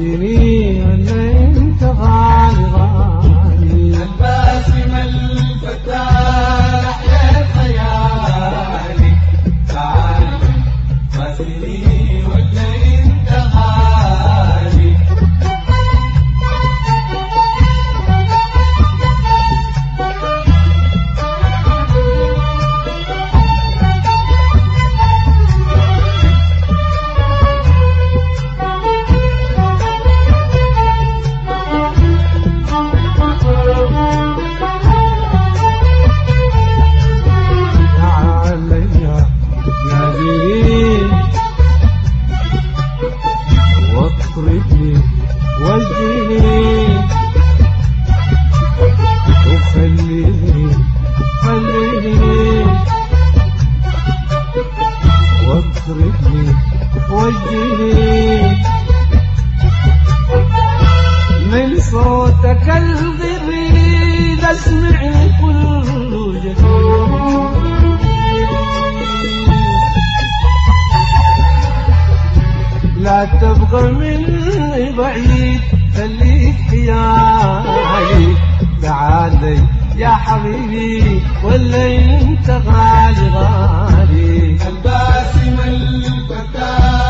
اللي أنت غالي غالي الباسم الفتان واطربني وجهني لا تبغى مني بعيد خليك حيالي تعالي يا حبيبي ولا انت غالي. غالي الباسم الفتان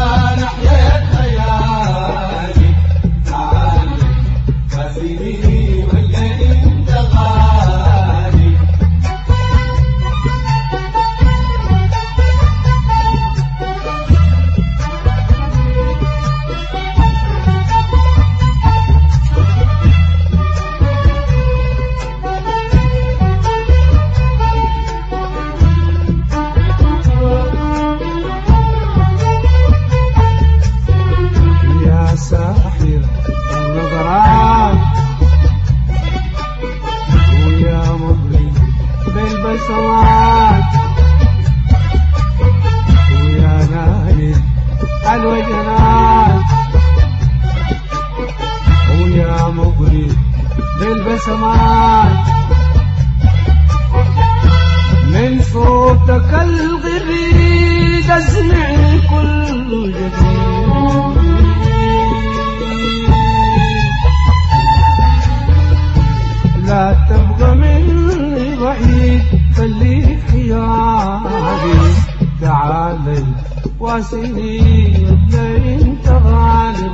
الوجنات ويا مغري بالبسمات من صوتك الغريد اسمع واسيني تلاقي انت غالي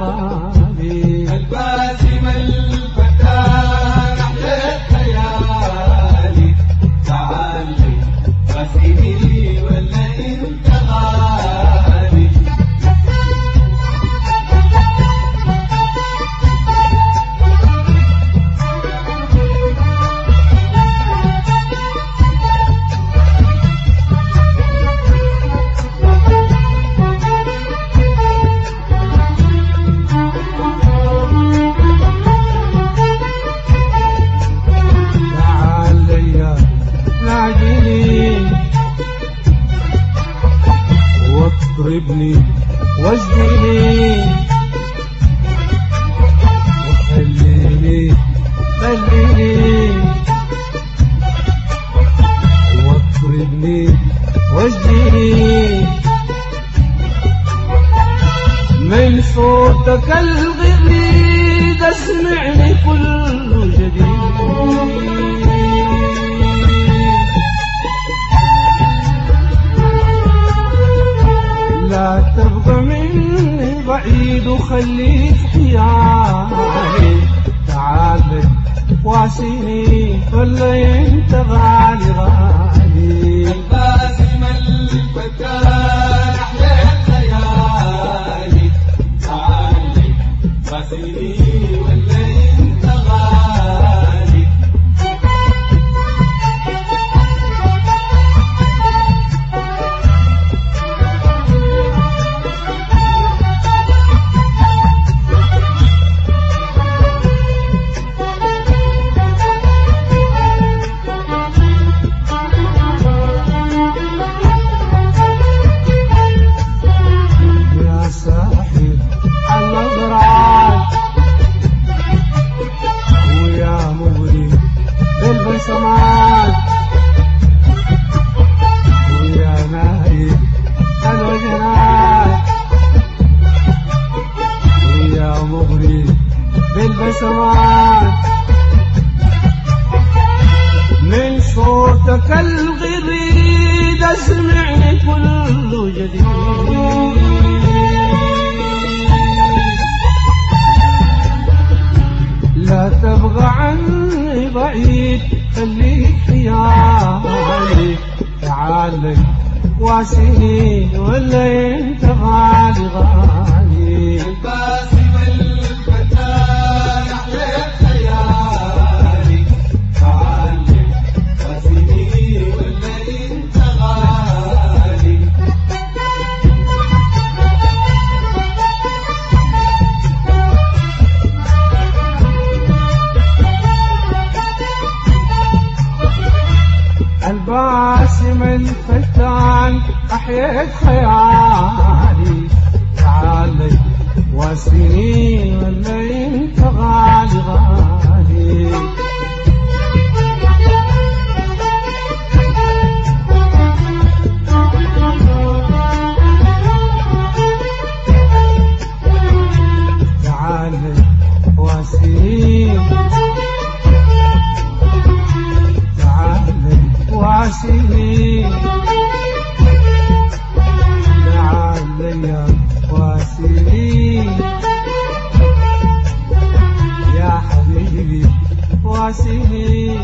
واضربني واسجني وخليني خليني. واضربني واسجني من صوتك الغريد وخليك حيالي تعال واسيني ولا انت غالي غالي. الباسم الفتان أحيا خيالي. تعالي واسني سمعني كل جديد. لا تبغى عني بعيد خليك واسيني ولا انت الباسم الفتان أحييت خيالي. تعال واسيني ولا انت غالي. غالي تعال واسيني واسيني تعال يا واسيني يا حبيبي واسيني